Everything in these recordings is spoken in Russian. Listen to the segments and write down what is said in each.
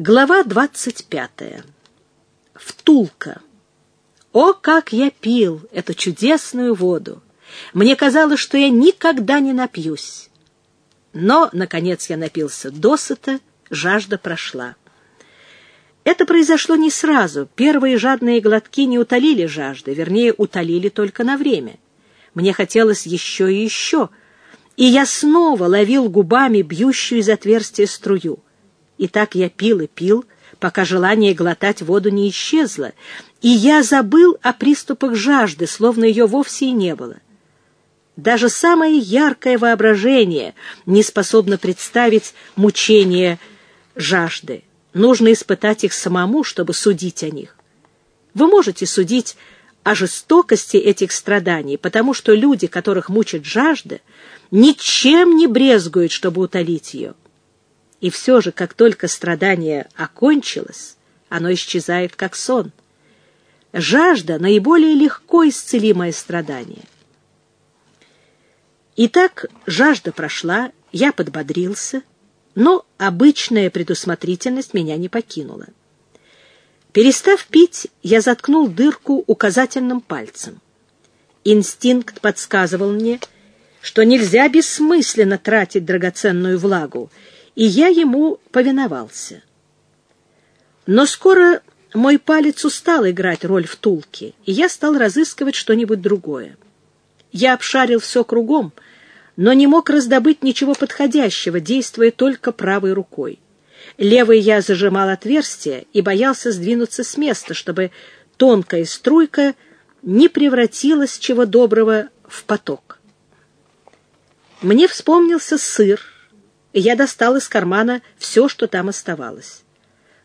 Глава двадцать пятая. Втулка. О, как я пил эту чудесную воду! Мне казалось, что я никогда не напьюсь. Но, наконец, я напился досыта, жажда прошла. Это произошло не сразу. Первые жадные глотки не утолили жажды, вернее, утолили только на время. Мне хотелось еще и еще, и я снова ловил губами бьющую из отверстия струю. И так я пил и пил, пока желание глотать воду не исчезло, и я забыл о приступах жажды, словно ее вовсе и не было. Даже самое яркое воображение не способно представить мучение жажды. Нужно испытать их самому, чтобы судить о них. Вы можете судить о жестокости этих страданий, потому что люди, которых мучит жажда, ничем не брезгуют, чтобы утолить ее. И все же, как только страдание окончилось, оно исчезает как сон. Жажда — наиболее легко исцелимое страдание. Итак, жажда прошла, я подбодрился, но обычная предусмотрительность меня не покинула. Перестав пить, я заткнул дырку указательным пальцем. Инстинкт подсказывал мне, что нельзя бессмысленно тратить драгоценную влагу, и я ему повиновался. Но скоро мой палец устал играть роль втулки, и я стал разыскивать что-нибудь другое. Я обшарил все кругом, но не мог раздобыть ничего подходящего, действуя только правой рукой. Левой я зажимал отверстие и боялся сдвинуться с места, чтобы тонкая струйка не превратилась чего доброго в поток. Мне вспомнился сыр, я достал из кармана все, что там оставалось.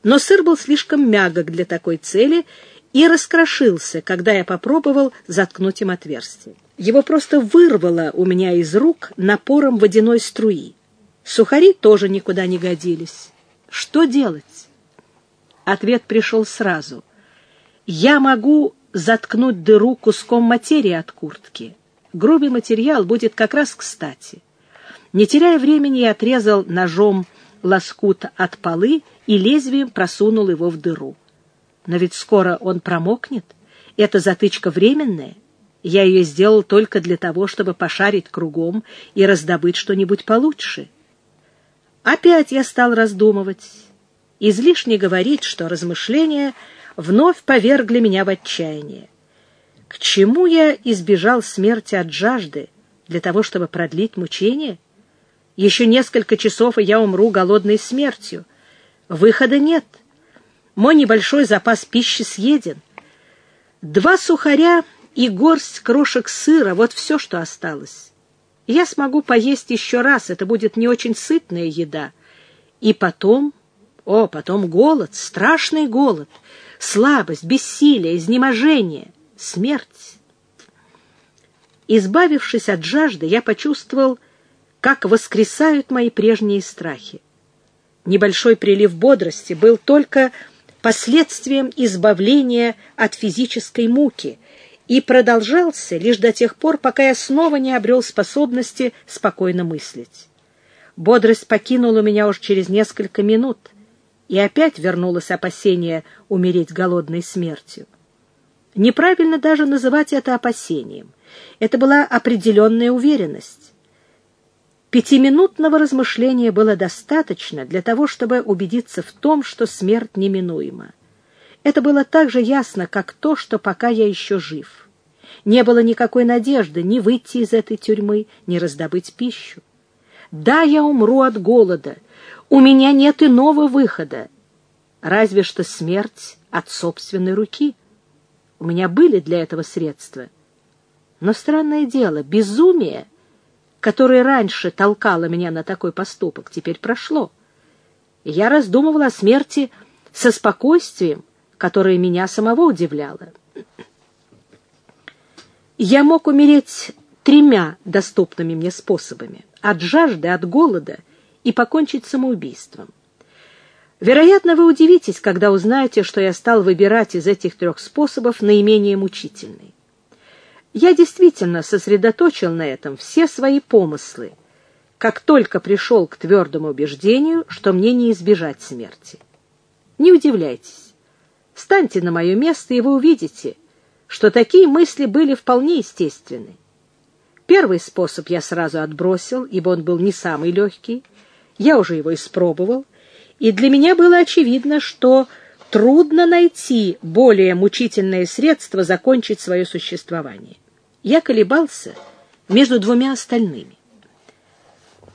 Но сыр был слишком мягок для такой цели и раскрошился, когда я попробовал заткнуть им отверстие. Его просто вырвало у меня из рук напором водяной струи. Сухари тоже никуда не годились. Что делать? Ответ пришел сразу. Я могу заткнуть дыру куском материи от куртки. Грубый материал будет как раз кстати. Не теряя времени, я отрезал ножом лоскут от полы и лезвием просунул его в дыру. Но ведь скоро он промокнет. Эта затычка временная. Я ее сделал только для того, чтобы пошарить кругом и раздобыть что-нибудь получше. Опять я стал раздумывать. Излишне говорить, что размышления вновь повергли меня в отчаяние. К чему я избежал смерти от жажды? Для того, чтобы продлить мучения? Еще несколько часов, и я умру голодной смертью. Выхода нет. Мой небольшой запас пищи съеден. Два сухаря и горсть крошек сыра — вот все, что осталось. Я смогу поесть еще раз, это будет не очень сытная еда. И потом, о, потом голод, страшный голод, слабость, бессилие, изнеможение, смерть. Избавившись от жажды, я почувствовал, как воскресают мои прежние страхи. Небольшой прилив бодрости был только последствием избавления от физической муки и продолжался лишь до тех пор, пока я снова не обрел способности спокойно мыслить. Бодрость покинула меня уж через несколько минут, и опять вернулось опасение умереть голодной смертью. Неправильно даже называть это опасением. Это была определенная уверенность. Пятиминутного размышления было достаточно для того, чтобы убедиться в том, что смерть неминуема. Это было так же ясно, как то, что пока я еще жив. Не было никакой надежды ни выйти из этой тюрьмы, ни раздобыть пищу. Да, я умру от голода, у меня нет иного выхода, разве что смерть от собственной руки. У меня были для этого средства. Но странное дело, безумие — которое раньше толкало меня на такой поступок, теперь прошло. Я раздумывала о смерти со спокойствием, которое меня самого удивляло. Я мог умереть тремя доступными мне способами — от жажды, от голода и покончить самоубийством. Вероятно, вы удивитесь, когда узнаете, что я стал выбирать из этих трех способов наименее мучительный. Я действительно сосредоточил на этом все свои помыслы, как только пришел к твердому убеждению, что мне не избежать смерти. Не удивляйтесь. Станьте на мое место, и вы увидите, что такие мысли были вполне естественны. Первый способ я сразу отбросил, ибо он был не самый легкий. Я уже его испробовал, и для меня было очевидно, что трудно найти более мучительное средство закончить свое существование. Я колебался между двумя остальными.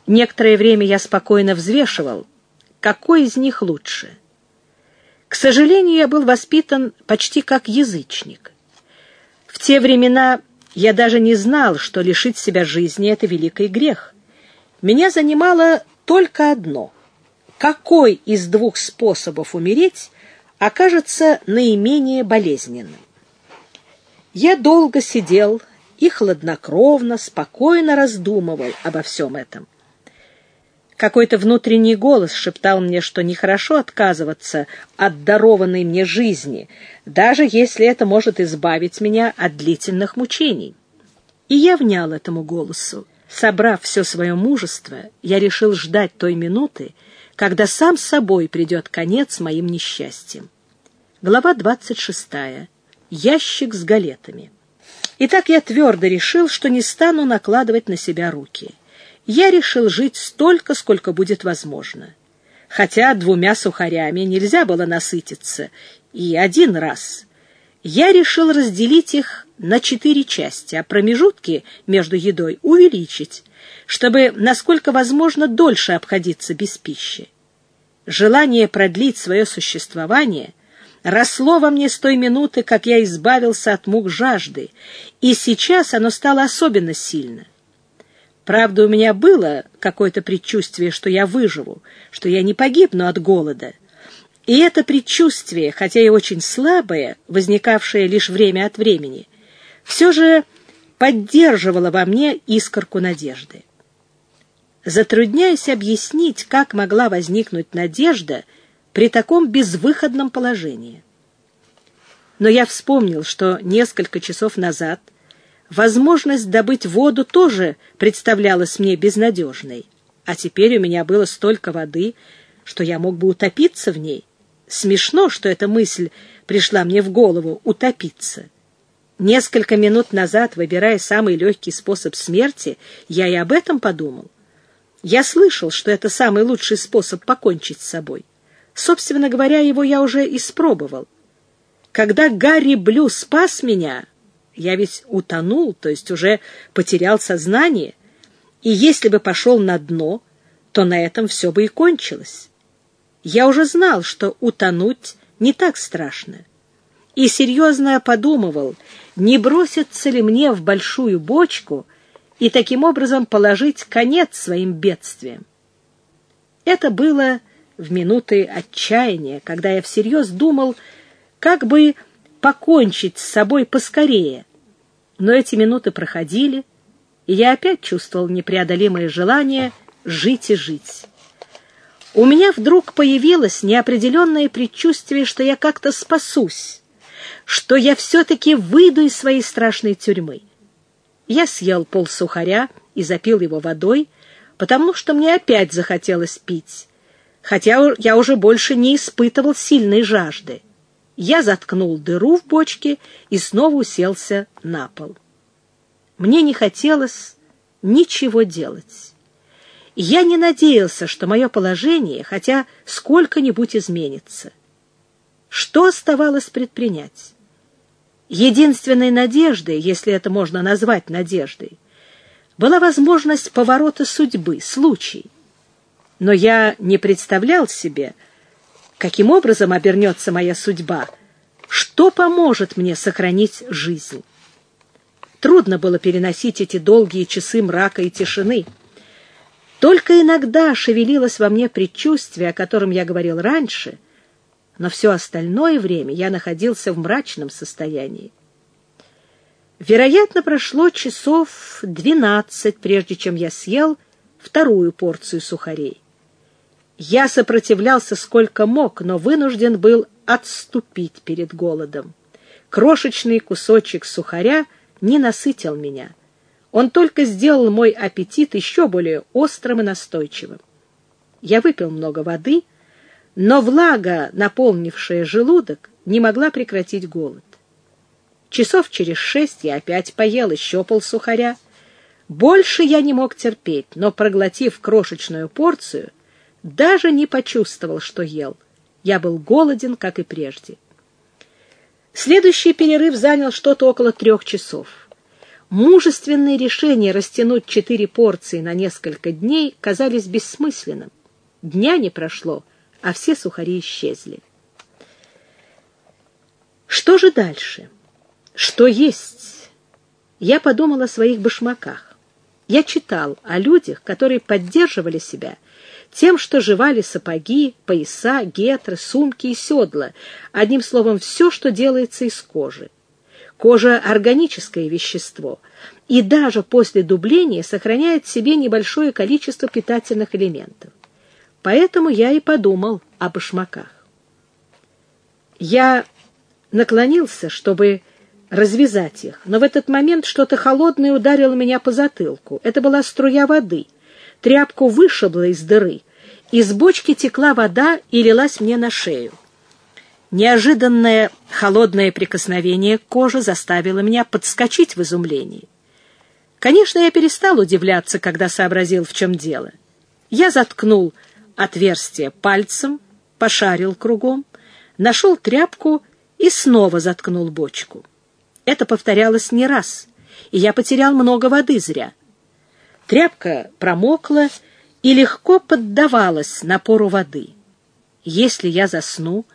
Некоторое время я спокойно взвешивал, какой из них лучше. К сожалению, я был воспитан почти как язычник. В те времена я даже не знал, что лишить себя жизни — это великий грех. Меня занимало только одно — какой из двух способов умереть окажется наименее болезненным. Я долго сидел и хладнокровно, спокойно раздумывал обо всем этом. Какой-то внутренний голос шептал мне, что нехорошо отказываться от дарованной мне жизни, даже если это может избавить меня от длительных мучений. И я внял этому голосу. Собрав все свое мужество, я решил ждать той минуты, когда сам собой придет конец моим несчастьям. Глава 26. Ящик с галетами. Итак, я твердо решил, что не стану накладывать на себя руки я решил жить столько, сколько будет возможно. Хотя двумя сухарями нельзя было насытиться, и один раз. Я решил разделить их на четыре части, а промежутки между едой увеличить, чтобы, насколько возможно, дольше обходиться без пищи. Желание продлить свое существование росло во мне с той минуты, как я избавился от мук жажды, и сейчас оно стало особенно сильно — Правда, у меня было какое-то предчувствие, что я выживу, что я не погибну от голода. И это предчувствие, хотя и очень слабое, возникавшее лишь время от времени, все же поддерживало во мне искорку надежды. Затрудняясь объяснить, как могла возникнуть надежда при таком безвыходном положении. Но я вспомнил, что несколько часов назад — Возможность добыть воду тоже представлялась мне безнадежной. А теперь у меня было столько воды, что я мог бы утопиться в ней. Смешно, что эта мысль пришла мне в голову — утопиться. Несколько минут назад, выбирая самый легкий способ смерти, я и об этом подумал. Я слышал, что это самый лучший способ покончить с собой. Собственно говоря, его я уже испробовал. Когда Гарри Блю спас меня, я ведь утонул, то есть уже потерял сознание, и если бы пошел на дно, то на этом все бы и кончилось. Я уже знал, что утонуть не так страшно, и серьезно подумывал, не броситься ли мне в большую бочку и таким образом положить конец своим бедствиям. Это было в минуты отчаяния, когда я всерьез думал, как бы покончить с собой поскорее, но эти минуты проходили, и я опять чувствовал непреодолимое желание жить и жить. У меня вдруг появилось неопределенное предчувствие, что я как-то спасусь, что я все-таки выйду из своей страшной тюрьмы. Я съел пол сухаря и запил его водой, потому что мне опять захотелось пить, хотя я уже больше не испытывал сильной жажды. Я заткнул дыру в бочке и снова уселся на пол. Мне не хотелось ничего делать. Я не надеялся, что мое положение хотя сколько-нибудь изменится. Что оставалось предпринять? Единственной надеждой, если это можно назвать надеждой, была возможность поворота судьбы, случай. Но я не представлял себе, каким образом обернется моя судьба, что поможет мне сохранить жизнь. Трудно было переносить эти долгие часы мрака и тишины. Только иногда шевелилось во мне предчувствие, о котором я говорил раньше, но все остальное время я находился в мрачном состоянии. Вероятно, прошло часов двенадцать, прежде чем я съел вторую порцию сухарей. Я сопротивлялся сколько мог, но вынужден был отступить перед голодом. Крошечный кусочек сухаря не насытил меня. Он только сделал мой аппетит еще более острым и настойчивым. Я выпил много воды, но влага, наполнившая желудок, не могла прекратить голод. Часов через шесть я опять поел еще полсухаря. Больше я не мог терпеть, но, проглотив крошечную порцию, даже не почувствовал, что ел. Я был голоден, как и прежде. Следующий перерыв занял что-то около трех часов. Мужественные решения растянуть четыре порции на несколько дней казались бессмысленным. Дня не прошло, а все сухари исчезли. Что же дальше? Что есть? Я подумал о своих башмаках. Я читал о людях, которые поддерживали себя тем, что жевали сапоги, пояса, гетры, сумки и седла, одним словом, все, что делается из кожи. Кожа – органическое вещество, и даже после дубления сохраняет в себе небольшое количество питательных элементов. Поэтому я и подумал о башмаках. Я наклонился, чтобы развязать их, но в этот момент что-то холодное ударило меня по затылку. Это была струя воды. Тряпку вышибло из дыры. Из бочки текла вода и лилась мне на шею. Неожиданное холодное прикосновение к коже заставило меня подскочить в изумлении. Конечно, я перестал удивляться, когда сообразил, в чем дело. Я заткнул отверстие пальцем, пошарил кругом, нашел тряпку и снова заткнул бочку. Это повторялось не раз, и я потерял много воды зря. Тряпка промокла и легко поддавалась напору воды. Если я засну,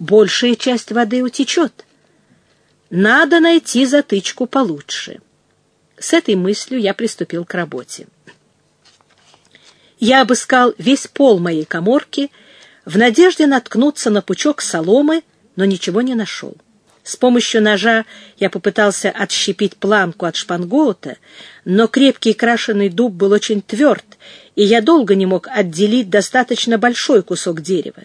большая часть воды утечет. Надо найти затычку получше. С этой мыслью я приступил к работе. Я обыскал весь пол моей коморки в надежде наткнуться на пучок соломы, но ничего не нашел. С помощью ножа я попытался отщепить планку от шпангоута, но крепкий крашеный дуб был очень тверд, и я долго не мог отделить достаточно большой кусок дерева.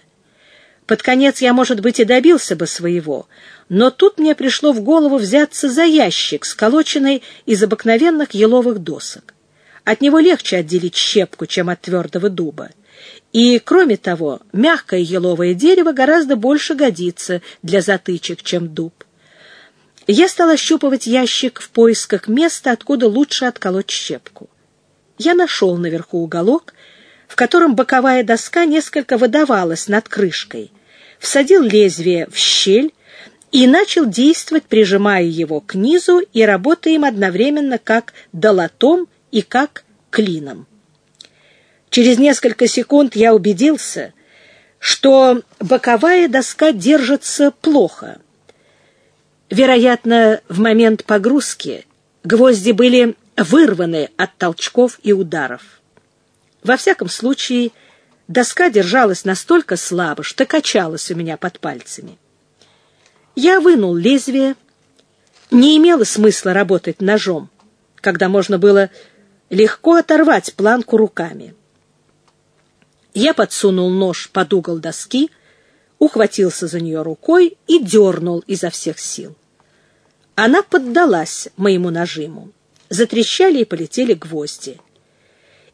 Под конец я, может быть, и добился бы своего, но тут мне пришло в голову взяться за ящик, сколоченный из обыкновенных еловых досок. От него легче отделить щепку, чем от твердого дуба. И, кроме того, мягкое еловое дерево гораздо больше годится для затычек, чем дуб. Я стал ощупывать ящик в поисках места, откуда лучше отколоть щепку. Я нашел наверху уголок, в котором боковая доска несколько выдавалась над крышкой, всадил лезвие в щель и начал действовать, прижимая его к низу и работая им одновременно как долотом и как клином. Через несколько секунд я убедился, что боковая доска держится плохо. Вероятно, в момент погрузки гвозди были вырваны от толчков и ударов. Во всяком случае, доска держалась настолько слабо, что качалась у меня под пальцами. Я вынул лезвие. Не имело смысла работать ножом, когда можно было легко оторвать планку руками. Я подсунул нож под угол доски, ухватился за нее рукой и дернул изо всех сил. Она поддалась моему нажиму. Затрещали и полетели гвозди.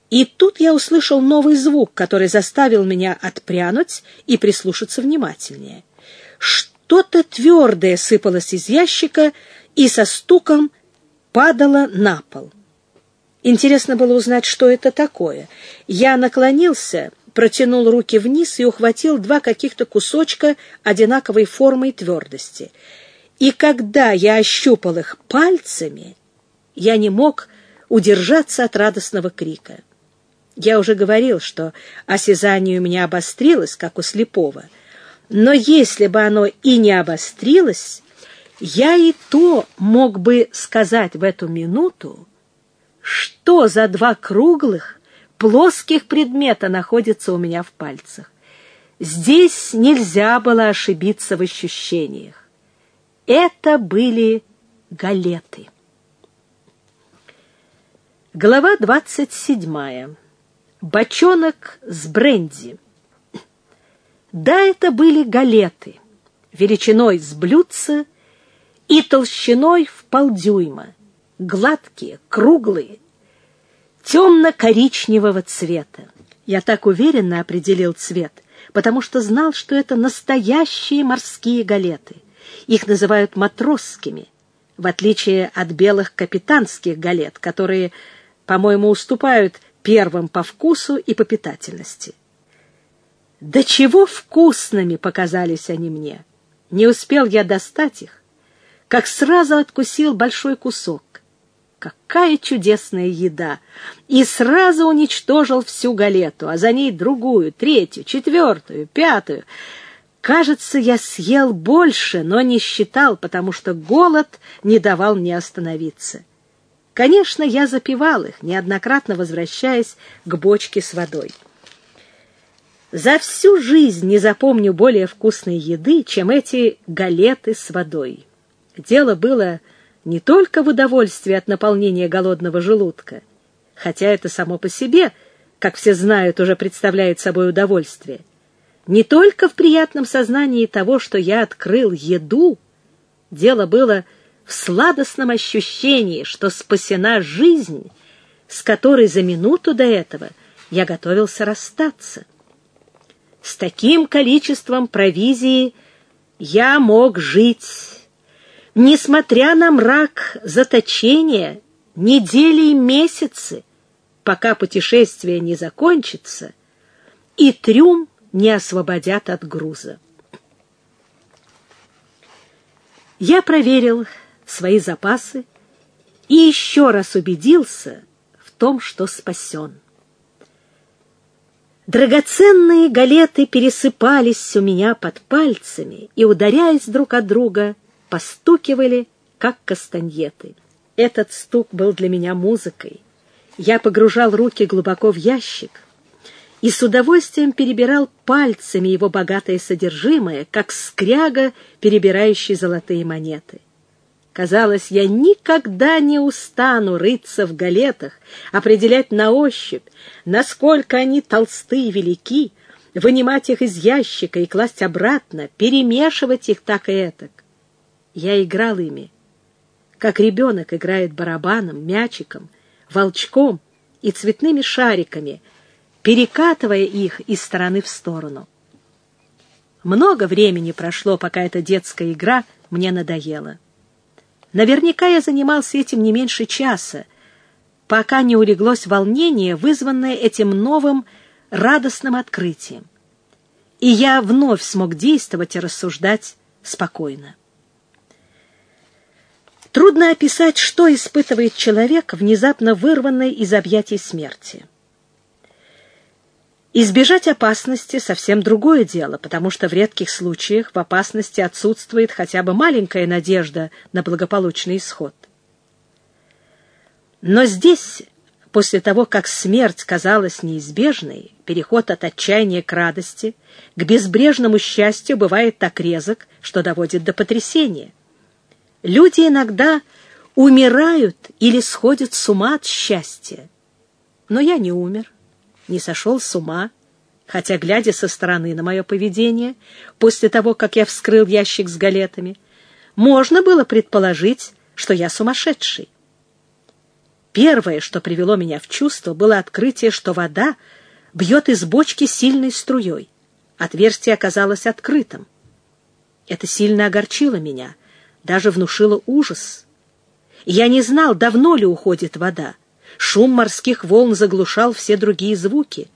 И тут я услышал новый звук, который заставил меня отпрянуть и прислушаться внимательнее. Что-то твердое сыпалось из ящика и со стуком падало на пол. Интересно было узнать, что это такое. Я наклонился, протянул руки вниз и ухватил два каких-то кусочка одинаковой формы и твердости. И когда я ощупал их пальцами, я не мог удержаться от радостного крика. Я уже говорил, что осязание у меня обострилось, как у слепого. Но если бы оно и не обострилось, я и то мог бы сказать в эту минуту, что за два круглых, плоских предмета находятся у меня в пальцах. Здесь нельзя было ошибиться в ощущениях. Это были галеты. Глава двадцать седьмая. Бочонок с бренди. Да, это были галеты, величиной с блюдца и толщиной в полдюйма гладкие, круглые, темно-коричневого цвета. Я так уверенно определил цвет, потому что знал, что это настоящие морские галеты. Их называют матросскими, в отличие от белых капитанских галет, которые, по-моему, уступают первым по вкусу и по питательности. До чего вкусными показались они мне! Не успел я достать их, как сразу откусил большой кусок. Какая чудесная еда! И сразу уничтожил всю галету, а за ней другую, третью, четвертую, пятую. Кажется, я съел больше, но не считал, потому что голод не давал мне остановиться. Конечно, я запивал их, неоднократно возвращаясь к бочке с водой. За всю жизнь не запомню более вкусной еды, чем эти галеты с водой. Дело было не только в удовольствии от наполнения голодного желудка, хотя это само по себе, как все знают, уже представляет собой удовольствие, не только в приятном сознании того, что я открыл еду, дело было в сладостном ощущении, что спасена жизнь, с которой за минуту до этого я готовился расстаться. С таким количеством провизии я мог жить, несмотря на мрак заточения, недели и месяцы, пока путешествие не закончится и трюм не освободят от груза. Я проверил свои запасы и еще раз убедился в том, что спасен. Драгоценные галеты пересыпались у меня под пальцами и, ударяясь друг от друга, постукивали, как кастаньеты. Этот стук был для меня музыкой. Я погружал руки глубоко в ящик и с удовольствием перебирал пальцами его богатое содержимое, как скряга, перебирающий золотые монеты. Казалось, я никогда не устану рыться в галетах, определять на ощупь, насколько они толсты и велики, вынимать их из ящика и класть обратно, перемешивать их так и этак. Я играл ими, как ребенок играет барабаном, мячиком, волчком и цветными шариками, перекатывая их из стороны в сторону. Много времени прошло, пока эта детская игра мне надоела. Наверняка я занимался этим не меньше часа, пока не улеглось волнение, вызванное этим новым радостным открытием. И я вновь смог действовать и рассуждать спокойно. Трудно описать, что испытывает человек, внезапно вырванный из объятий смерти. Избежать опасности — совсем другое дело, потому что в редких случаях в опасности отсутствует хотя бы маленькая надежда на благополучный исход. Но здесь, после того, как смерть казалась неизбежной, переход от отчаяния к радости, к безбрежному счастью бывает так резок, что доводит до потрясения. Люди иногда умирают или сходят с ума от счастья. Но я не умер не сошел с ума, хотя, глядя со стороны на мое поведение, после того, как я вскрыл ящик с галетами, можно было предположить, что я сумасшедший. Первое, что привело меня в чувство, было открытие, что вода бьет из бочки сильной струей. Отверстие оказалось открытым. Это сильно огорчило меня, даже внушило ужас. Я не знал, давно ли уходит вода. Шум морских волн заглушал все другие звуки,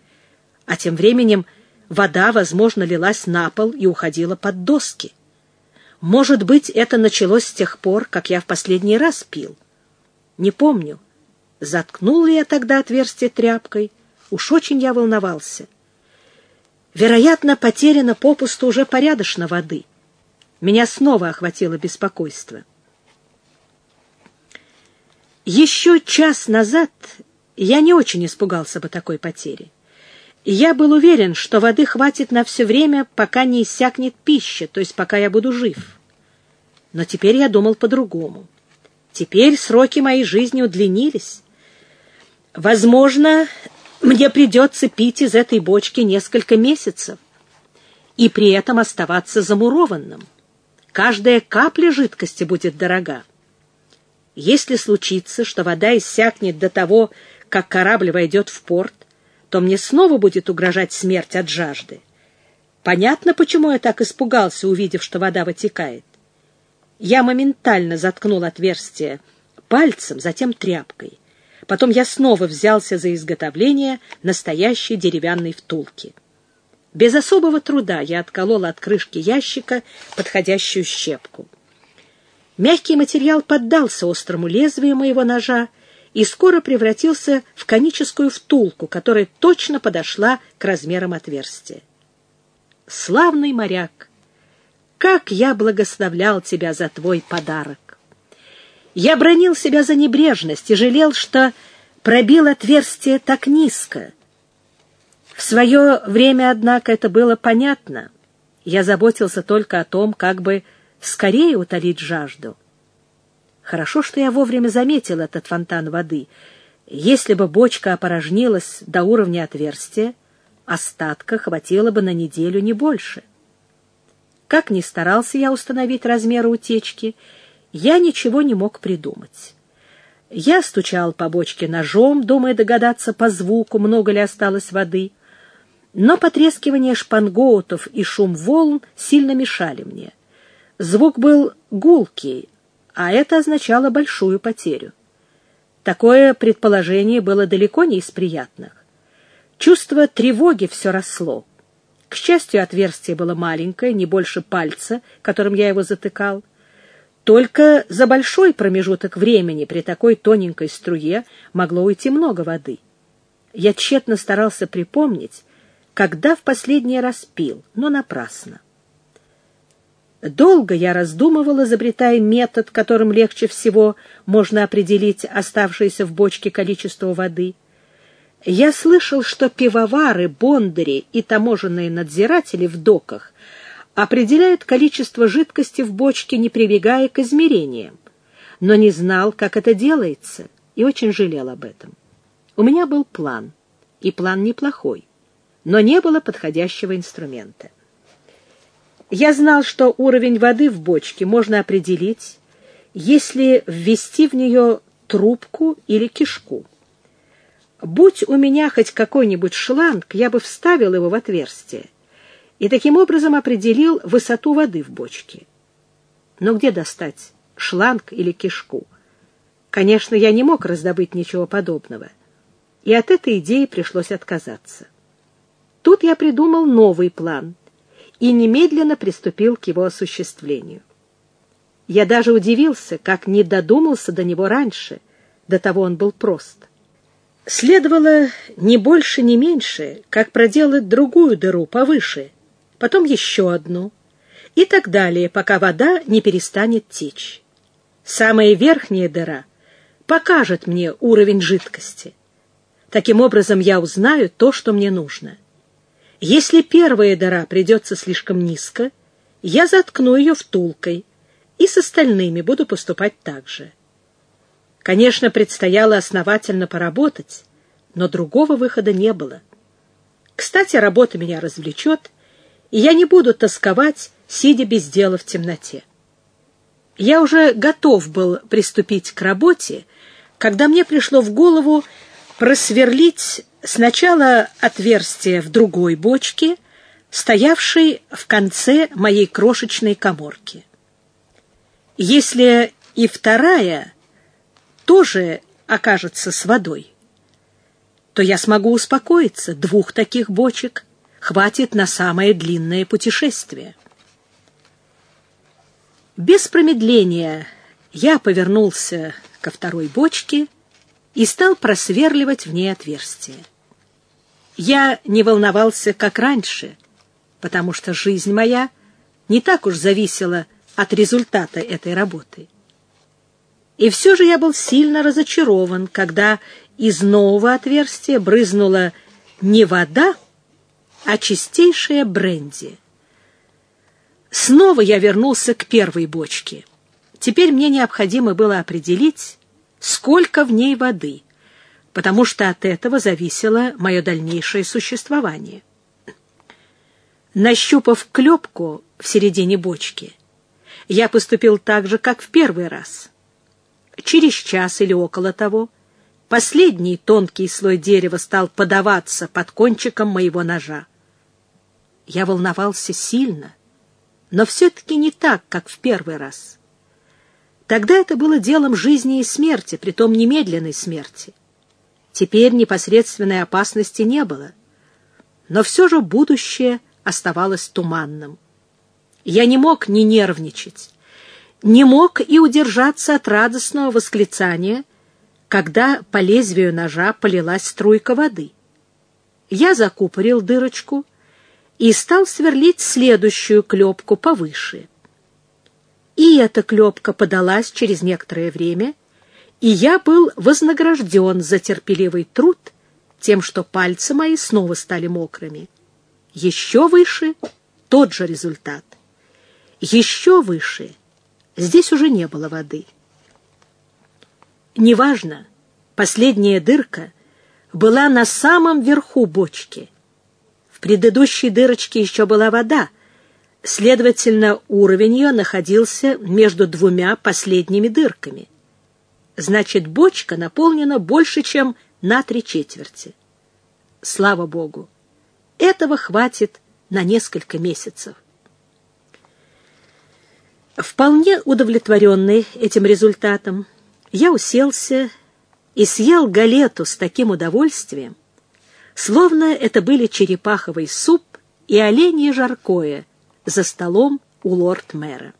а тем временем вода, возможно, лилась на пол и уходила под доски. Может быть, это началось с тех пор, как я в последний раз пил. Не помню, заткнул ли я тогда отверстие тряпкой, уж очень я волновался. Вероятно, потеряно попусту уже порядочно воды. Меня снова охватило беспокойство. Еще час назад я не очень испугался бы такой потери. Я был уверен, что воды хватит на все время, пока не иссякнет пища, то есть пока я буду жив. Но теперь я думал по-другому. Теперь сроки моей жизни удлинились. Возможно, мне придется пить из этой бочки несколько месяцев и при этом оставаться замурованным. Каждая капля жидкости будет дорога. Если случится, что вода иссякнет до того, как корабль войдет в порт, то мне снова будет угрожать смерть от жажды. Понятно, почему я так испугался, увидев, что вода вытекает. Я моментально заткнул отверстие пальцем, затем тряпкой. Потом я снова взялся за изготовление настоящей деревянной втулки. Без особого труда я отколол от крышки ящика подходящую щепку. Мягкий материал поддался острому лезвию моего ножа и скоро превратился в коническую втулку, которая точно подошла к размерам отверстия. Славный моряк, как я благословлял тебя за твой подарок! Я бронил себя за небрежность и жалел, что пробил отверстие так низко. В свое время, однако, это было понятно. Я заботился только о том, как бы скорее утолить жажду. Хорошо, что я вовремя заметил этот фонтан воды. Если бы бочка опорожнилась до уровня отверстия, остатка хватило бы на неделю не больше. Как ни старался я установить размеры утечки, я ничего не мог придумать. Я стучал по бочке ножом, думая догадаться по звуку, много ли осталось воды. Но потрескивание шпангоутов и шум волн сильно мешали мне. Звук был гулкий, а это означало большую потерю. Такое предположение было далеко не из приятных. Чувство тревоги все росло. К счастью, отверстие было маленькое, не больше пальца, которым я его затыкал. Только за большой промежуток времени при такой тоненькой струе могло уйти много воды. Я тщетно старался припомнить, когда в последний раз пил, но напрасно. Долго я раздумывал, изобретая метод, которым легче всего можно определить оставшееся в бочке количество воды. Я слышал, что пивовары, бондари и таможенные надзиратели в доках определяют количество жидкости в бочке, не прибегая к измерениям, но не знал, как это делается, и очень жалел об этом. У меня был план, и план неплохой, но не было подходящего инструмента. Я знал, что уровень воды в бочке можно определить, если ввести в нее трубку или кишку. Будь у меня хоть какой-нибудь шланг, я бы вставил его в отверстие и таким образом определил высоту воды в бочке. Но где достать шланг или кишку? Конечно, я не мог раздобыть ничего подобного, и от этой идеи пришлось отказаться. Тут я придумал новый план и немедленно приступил к его осуществлению. Я даже удивился, как не додумался до него раньше, до того он был прост. Следовало не больше, не меньше, как проделать другую дыру повыше, потом еще одну, и так далее, пока вода не перестанет течь. Самая верхняя дыра покажет мне уровень жидкости. Таким образом, я узнаю то, что мне нужно. Если первая дыра придется слишком низко, я заткну ее втулкой и с остальными буду поступать так же. Конечно, предстояло основательно поработать, но другого выхода не было. Кстати, работа меня развлечет, и я не буду тосковать, сидя без дела в темноте. Я уже готов был приступить к работе, когда мне пришло в голову просверлить сначала отверстие в другой бочке, стоявшей в конце моей крошечной коморки. Если и вторая тоже окажется с водой, то я смогу успокоиться. Двух таких бочек хватит на самое длинное путешествие. Без промедления я повернулся ко второй бочке и стал просверливать в ней отверстие. Я не волновался, как раньше, потому что жизнь моя не так уж зависела от результата этой работы. И все же я был сильно разочарован, когда из нового отверстия брызнула не вода, а чистейшая бренди. Снова я вернулся к первой бочке. Теперь мне необходимо было определить, сколько в ней воды, потому что от этого зависело мое дальнейшее существование. Нащупав клепку в середине бочки, я поступил так же, как в первый раз. Через час или около того последний тонкий слой дерева стал подаваться под кончиком моего ножа. Я волновался сильно, но все-таки не так, как в первый раз. Тогда это было делом жизни и смерти, притом немедленной смерти. Теперь непосредственной опасности не было, но все же будущее оставалось туманным. Я не мог не нервничать, не мог и удержаться от радостного восклицания, когда по лезвию ножа полилась струйка воды. Я закупорил дырочку и стал сверлить следующую клепку повыше. И эта клепка подалась через некоторое время, и я был вознагражден за терпеливый труд тем, что пальцы мои снова стали мокрыми. Еще выше тот же результат. Еще выше здесь уже не было воды. Неважно, последняя дырка была на самом верху бочки. В предыдущей дырочке еще была вода, следовательно, уровень ее находился между двумя последними дырками. Значит, бочка наполнена больше, чем на три четверти. Слава Богу! Этого хватит на несколько месяцев. Вполне удовлетворенный этим результатом, я уселся и съел галету с таким удовольствием, словно это были черепаховый суп и оленье жаркое за столом у лорд-мэра.